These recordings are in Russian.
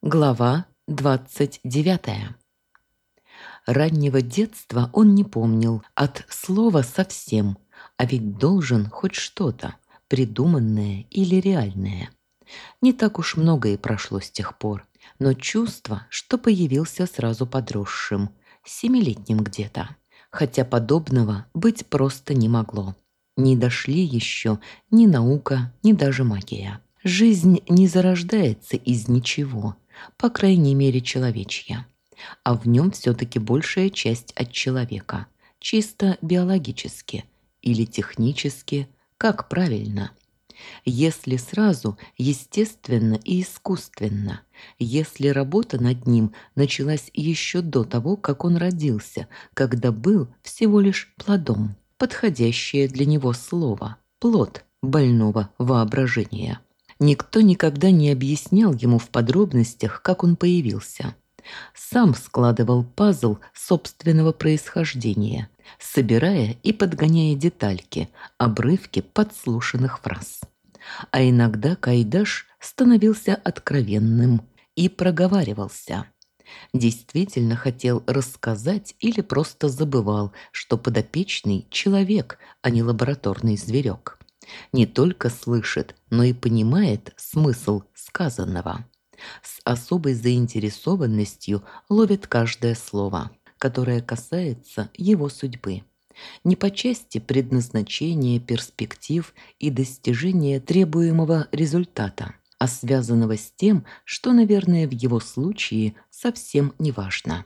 Глава 29. Раннего детства он не помнил от слова совсем, а ведь должен хоть что-то, придуманное или реальное. Не так уж много и прошло с тех пор, но чувство, что появился сразу подросшим, семилетним где-то. Хотя подобного быть просто не могло. Не дошли еще ни наука, ни даже магия. Жизнь не зарождается из ничего – по крайней мере человечья. А в нем все-таки большая часть от человека, чисто биологически или технически, как правильно. Если сразу, естественно и искусственно, если работа над ним началась еще до того, как он родился, когда был всего лишь плодом, подходящее для него слово «плод» больного воображения. Никто никогда не объяснял ему в подробностях, как он появился. Сам складывал пазл собственного происхождения, собирая и подгоняя детальки, обрывки подслушанных фраз. А иногда Кайдаш становился откровенным и проговаривался. Действительно хотел рассказать или просто забывал, что подопечный – человек, а не лабораторный зверек не только слышит, но и понимает смысл сказанного. С особой заинтересованностью ловит каждое слово, которое касается его судьбы. Не по части предназначения, перспектив и достижения требуемого результата, а связанного с тем, что, наверное, в его случае совсем не важно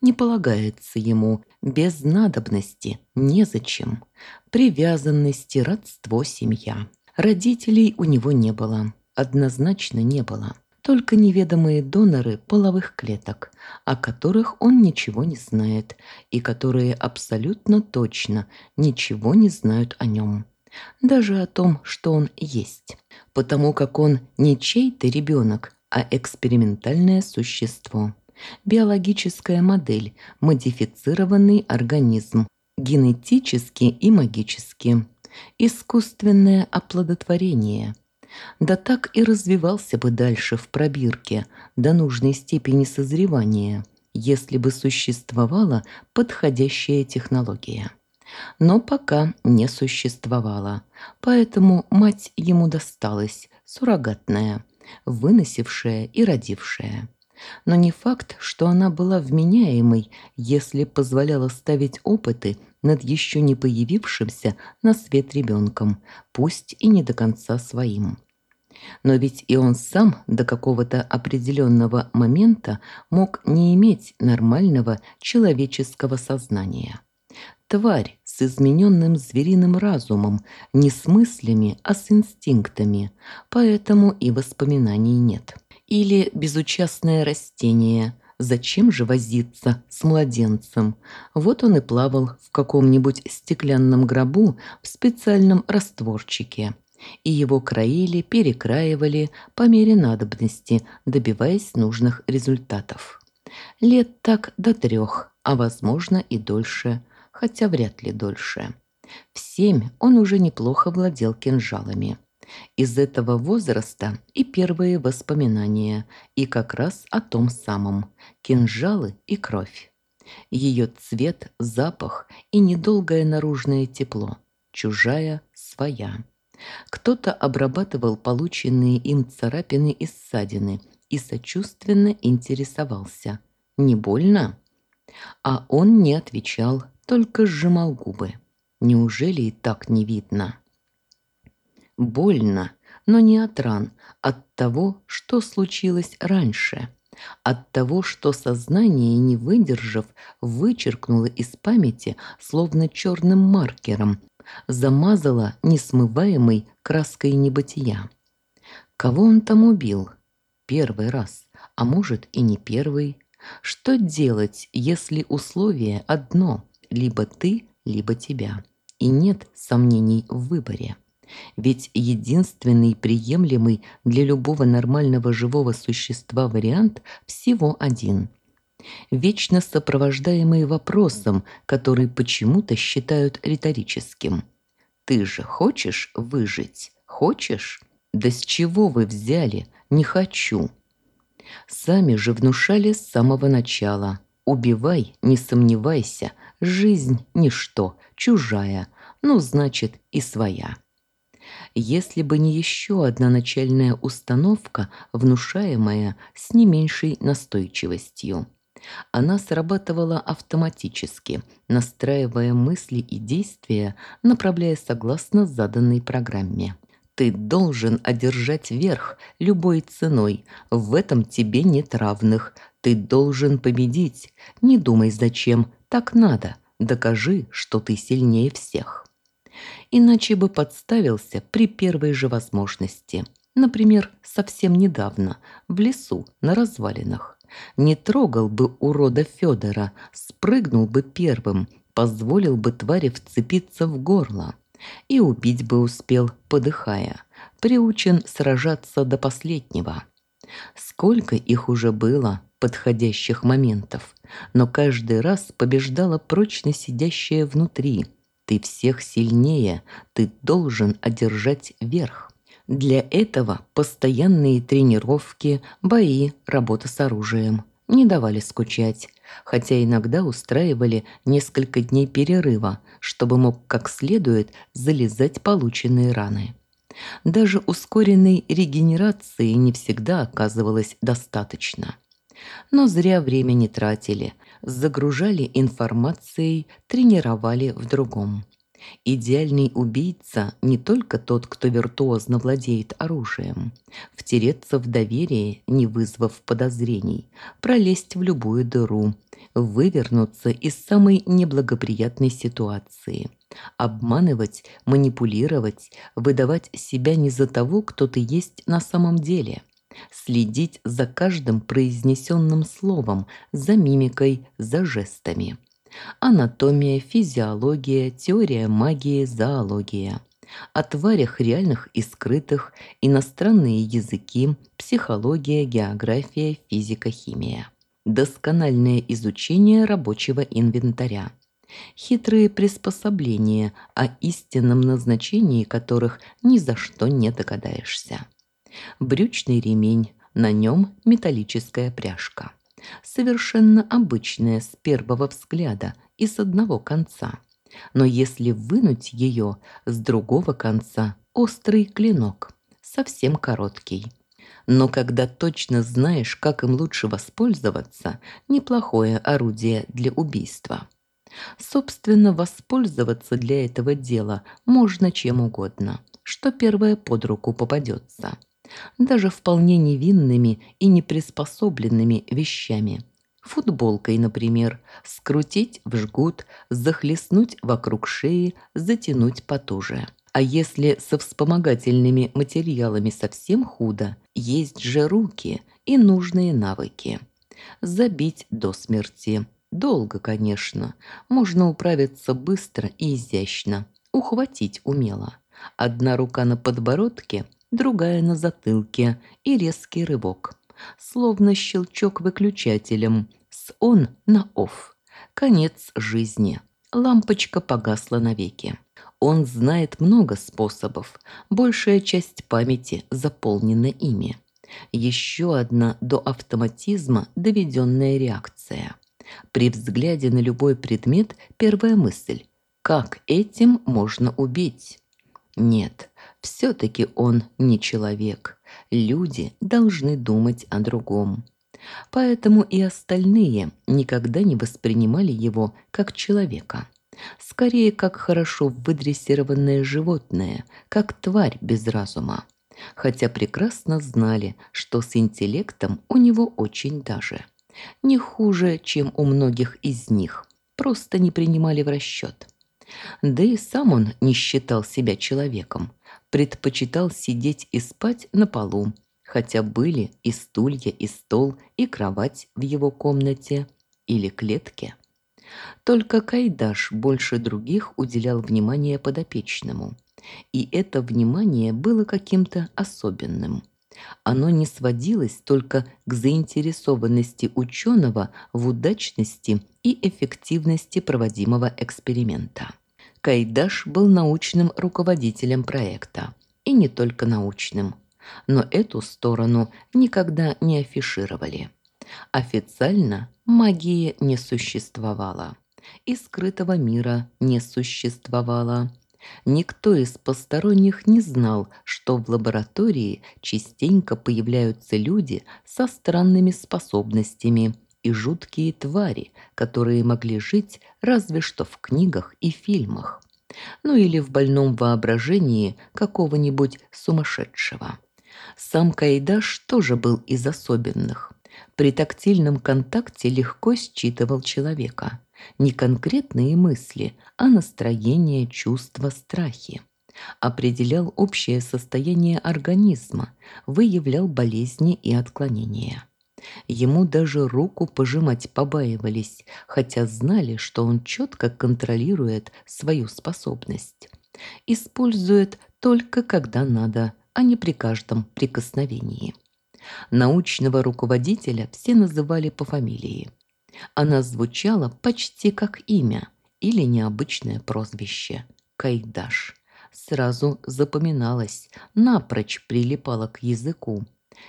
не полагается ему, без надобности, незачем. Привязанности, родство, семья. Родителей у него не было, однозначно не было. Только неведомые доноры половых клеток, о которых он ничего не знает и которые абсолютно точно ничего не знают о нем. Даже о том, что он есть. Потому как он не чей-то ребенок, а экспериментальное существо биологическая модель, модифицированный организм, генетически и магически, искусственное оплодотворение. Да так и развивался бы дальше в пробирке до нужной степени созревания, если бы существовала подходящая технология. Но пока не существовала, поэтому мать ему досталась, суррогатная, выносившая и родившая. Но не факт, что она была вменяемой, если позволяла ставить опыты над еще не появившимся на свет ребенком, пусть и не до конца своим. Но ведь и он сам до какого-то определенного момента мог не иметь нормального человеческого сознания. Тварь с измененным звериным разумом, не с мыслями, а с инстинктами, поэтому и воспоминаний нет. Или безучастное растение. Зачем же возиться с младенцем? Вот он и плавал в каком-нибудь стеклянном гробу в специальном растворчике. И его краили, перекраивали по мере надобности, добиваясь нужных результатов. Лет так до трех, а возможно и дольше, хотя вряд ли дольше. В семь он уже неплохо владел кинжалами. Из этого возраста и первые воспоминания, и как раз о том самом – кинжалы и кровь. Ее цвет, запах и недолгое наружное тепло. Чужая, своя. Кто-то обрабатывал полученные им царапины и ссадины и сочувственно интересовался. «Не больно?» А он не отвечал, только сжимал губы. Неужели и так не видно? Больно, но не от ран, от того, что случилось раньше. От того, что сознание, не выдержав, вычеркнуло из памяти, словно черным маркером, замазало несмываемой краской небытия. Кого он там убил? Первый раз, а может и не первый. Что делать, если условие одно – либо ты, либо тебя, и нет сомнений в выборе? Ведь единственный приемлемый для любого нормального живого существа вариант всего один. Вечно сопровождаемый вопросом, который почему-то считают риторическим. «Ты же хочешь выжить? Хочешь? Да с чего вы взяли? Не хочу». Сами же внушали с самого начала. Убивай, не сомневайся, жизнь – ничто, чужая, ну, значит, и своя. Если бы не еще одна начальная установка, внушаемая с не меньшей настойчивостью. Она срабатывала автоматически, настраивая мысли и действия, направляя согласно заданной программе. Ты должен одержать верх любой ценой, в этом тебе нет равных. Ты должен победить. Не думай зачем, так надо. Докажи, что ты сильнее всех. Иначе бы подставился при первой же возможности. Например, совсем недавно, в лесу, на развалинах. Не трогал бы урода Федора, спрыгнул бы первым, позволил бы твари вцепиться в горло. И убить бы успел, подыхая. Приучен сражаться до последнего. Сколько их уже было, подходящих моментов, но каждый раз побеждала прочно сидящая внутри. Ты всех сильнее, ты должен одержать верх. Для этого постоянные тренировки, бои, работа с оружием не давали скучать, хотя иногда устраивали несколько дней перерыва, чтобы мог как следует залезать полученные раны. Даже ускоренной регенерации не всегда оказывалось достаточно. Но зря время не тратили, загружали информацией, тренировали в другом. Идеальный убийца не только тот, кто виртуозно владеет оружием. Втереться в доверие, не вызвав подозрений, пролезть в любую дыру, вывернуться из самой неблагоприятной ситуации. Обманывать, манипулировать, выдавать себя не за того, кто ты есть на самом деле. Следить за каждым произнесенным словом, за мимикой, за жестами. Анатомия, физиология, теория магии, зоология. О тварях реальных и скрытых, иностранные языки, психология, география, физика, химия. Доскональное изучение рабочего инвентаря. Хитрые приспособления, о истинном назначении которых ни за что не догадаешься. Брючный ремень, на нем металлическая пряжка совершенно обычная с первого взгляда и с одного конца. Но если вынуть ее, с другого конца острый клинок, совсем короткий. Но когда точно знаешь, как им лучше воспользоваться, неплохое орудие для убийства. Собственно, воспользоваться для этого дела можно чем угодно, что первое под руку попадется – даже вполне невинными и неприспособленными вещами. Футболкой, например, скрутить в жгут, захлестнуть вокруг шеи, затянуть потуже. А если со вспомогательными материалами совсем худо, есть же руки и нужные навыки. Забить до смерти. Долго, конечно. Можно управиться быстро и изящно. Ухватить умело. Одна рука на подбородке, другая на затылке и резкий рывок. Словно щелчок выключателем. С «он» на «офф». Конец жизни. Лампочка погасла навеки. Он знает много способов. Большая часть памяти заполнена ими. Еще одна до автоматизма доведенная реакция. При взгляде на любой предмет первая мысль – как этим можно убить? Нет, все-таки он не человек. Люди должны думать о другом. Поэтому и остальные никогда не воспринимали его как человека. Скорее, как хорошо выдрессированное животное, как тварь без разума. Хотя прекрасно знали, что с интеллектом у него очень даже. Не хуже, чем у многих из них. Просто не принимали в расчет. Да и сам он не считал себя человеком, предпочитал сидеть и спать на полу, хотя были и стулья, и стол, и кровать в его комнате или клетке. Только Кайдаш больше других уделял внимание подопечному, и это внимание было каким-то особенным. Оно не сводилось только к заинтересованности ученого в удачности и эффективности проводимого эксперимента. Кайдаш был научным руководителем проекта. И не только научным. но эту сторону никогда не афишировали. Официально магии не существовало, и скрытого мира не существовало. Никто из посторонних не знал, что в лаборатории частенько появляются люди со странными способностями и жуткие твари, которые могли жить разве что в книгах и фильмах. Ну или в больном воображении какого-нибудь сумасшедшего. Сам Кайдаш тоже был из особенных. При тактильном контакте легко считывал человека. Не конкретные мысли, а настроение, чувства, страхи. Определял общее состояние организма, выявлял болезни и отклонения. Ему даже руку пожимать побаивались, хотя знали, что он четко контролирует свою способность. Использует только когда надо, а не при каждом прикосновении. Научного руководителя все называли по фамилии. Она звучала почти как имя или необычное прозвище – Кайдаш. Сразу запоминалась, напрочь прилипала к языку.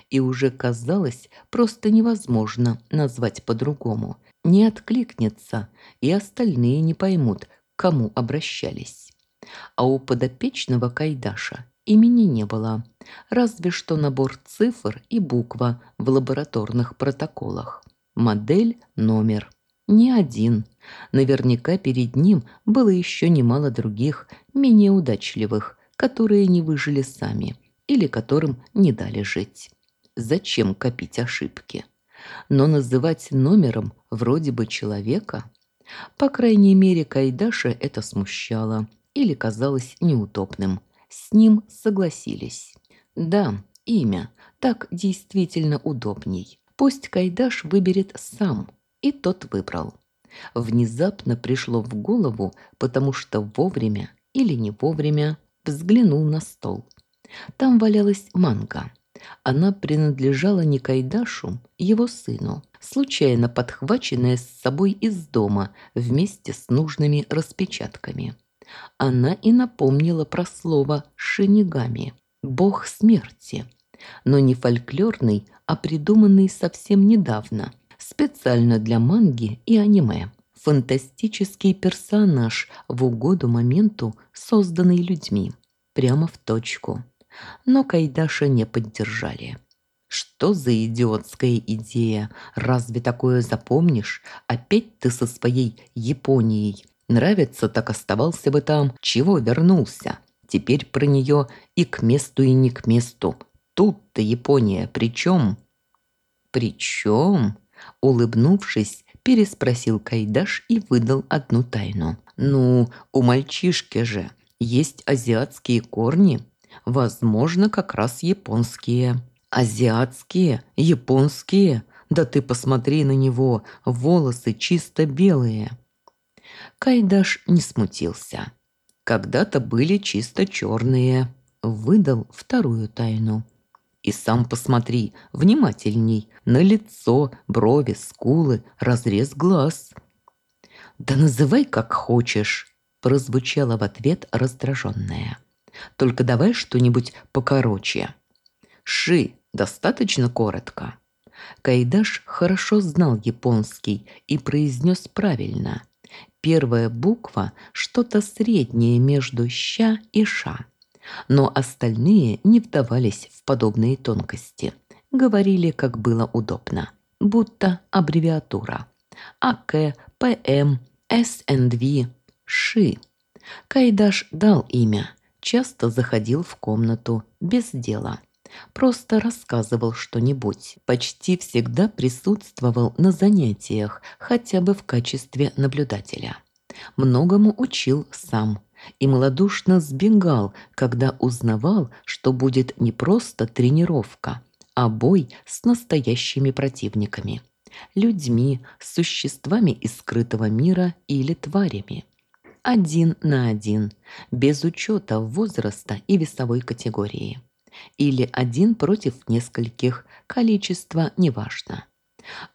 И уже казалось просто невозможно назвать по-другому. Не откликнется, и остальные не поймут, к кому обращались. А у подопечного Кайдаша имени не было, разве что набор цифр и буква в лабораторных протоколах. Модель, номер. Не один. Наверняка перед ним было еще немало других, менее удачливых, которые не выжили сами или которым не дали жить. Зачем копить ошибки? Но называть номером вроде бы человека? По крайней мере, Кайдаша это смущало или казалось неудобным. С ним согласились. Да, имя. Так действительно удобней. Пусть Кайдаш выберет сам, и тот выбрал. Внезапно пришло в голову, потому что вовремя или не вовремя взглянул на стол. Там валялась манга. Она принадлежала не Кайдашу, его сыну, случайно подхваченная с собой из дома вместе с нужными распечатками. Она и напомнила про слово «шинигами» – «бог смерти», но не фольклорный, а придуманный совсем недавно, специально для манги и аниме. Фантастический персонаж в угоду моменту, созданный людьми. Прямо в точку. Но Кайдаша не поддержали. Что за идиотская идея? Разве такое запомнишь? Опять ты со своей Японией. Нравится, так оставался бы там. Чего вернулся? Теперь про нее и к месту, и не к месту. Тут-то Япония при чем? При чем? Улыбнувшись, переспросил Кайдаш и выдал одну тайну. Ну, у мальчишки же есть азиатские корни. Возможно, как раз японские. Азиатские, японские. Да ты посмотри на него, волосы чисто белые. Кайдаш не смутился. Когда-то были чисто черные. Выдал вторую тайну. И сам посмотри, внимательней, на лицо, брови, скулы, разрез глаз. «Да называй как хочешь», – прозвучало в ответ раздраженная. «Только давай что-нибудь покороче». «Ши» достаточно коротко. Кайдаш хорошо знал японский и произнес правильно. Первая буква – что-то среднее между «ща» и «ша» но остальные не вдавались в подобные тонкости. Говорили, как было удобно, будто аббревиатура. АК, ПМ, СНВ, ШИ. Кайдаш дал имя, часто заходил в комнату без дела. Просто рассказывал что-нибудь. Почти всегда присутствовал на занятиях, хотя бы в качестве наблюдателя. Многому учил сам – и малодушно сбегал, когда узнавал, что будет не просто тренировка, а бой с настоящими противниками. Людьми, существами из скрытого мира или тварями. Один на один, без учета возраста и весовой категории. Или один против нескольких, количество неважно.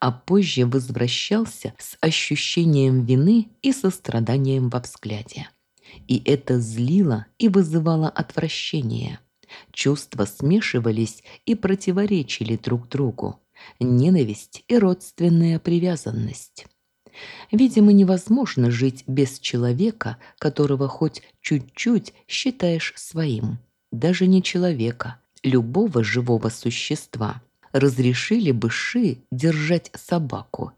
А позже возвращался с ощущением вины и состраданием во взгляде и это злило и вызывало отвращение. Чувства смешивались и противоречили друг другу. Ненависть и родственная привязанность. Видимо, невозможно жить без человека, которого хоть чуть-чуть считаешь своим. Даже не человека, любого живого существа. Разрешили бы Ши держать собаку.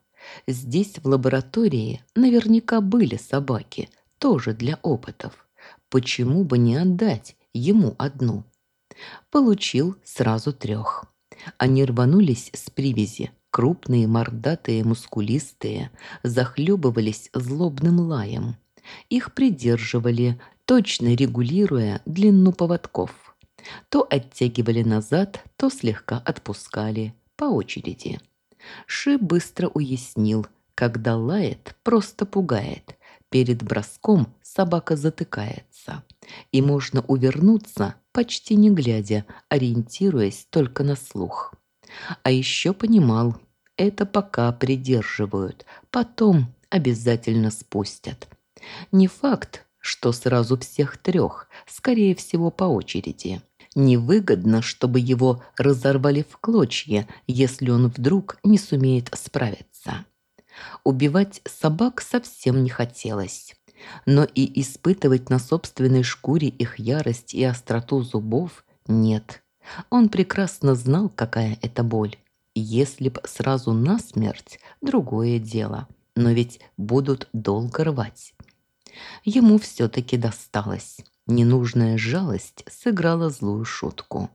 Здесь, в лаборатории, наверняка были собаки, тоже для опытов. Почему бы не отдать ему одну? Получил сразу трех. Они рванулись с привязи, крупные, мордатые, мускулистые, захлебывались злобным лаем. Их придерживали, точно регулируя длину поводков. То оттягивали назад, то слегка отпускали, по очереди. Ши быстро уяснил, когда лает, просто пугает. Перед броском собака затыкается. И можно увернуться, почти не глядя, ориентируясь только на слух. А еще понимал, это пока придерживают, потом обязательно спустят. Не факт, что сразу всех трех, скорее всего, по очереди. Невыгодно, чтобы его разорвали в клочья, если он вдруг не сумеет справиться. Убивать собак совсем не хотелось. Но и испытывать на собственной шкуре их ярость и остроту зубов нет. Он прекрасно знал, какая это боль. Если б сразу насмерть, другое дело. Но ведь будут долго рвать. Ему все-таки досталось. Ненужная жалость сыграла злую шутку.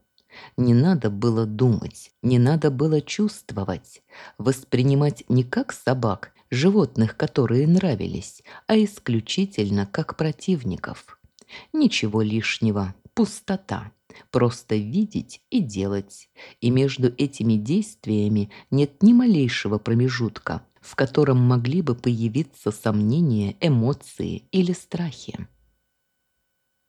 Не надо было думать, не надо было чувствовать, воспринимать не как собак, животных, которые нравились, а исключительно как противников. Ничего лишнего, пустота. Просто видеть и делать. И между этими действиями нет ни малейшего промежутка, в котором могли бы появиться сомнения, эмоции или страхи.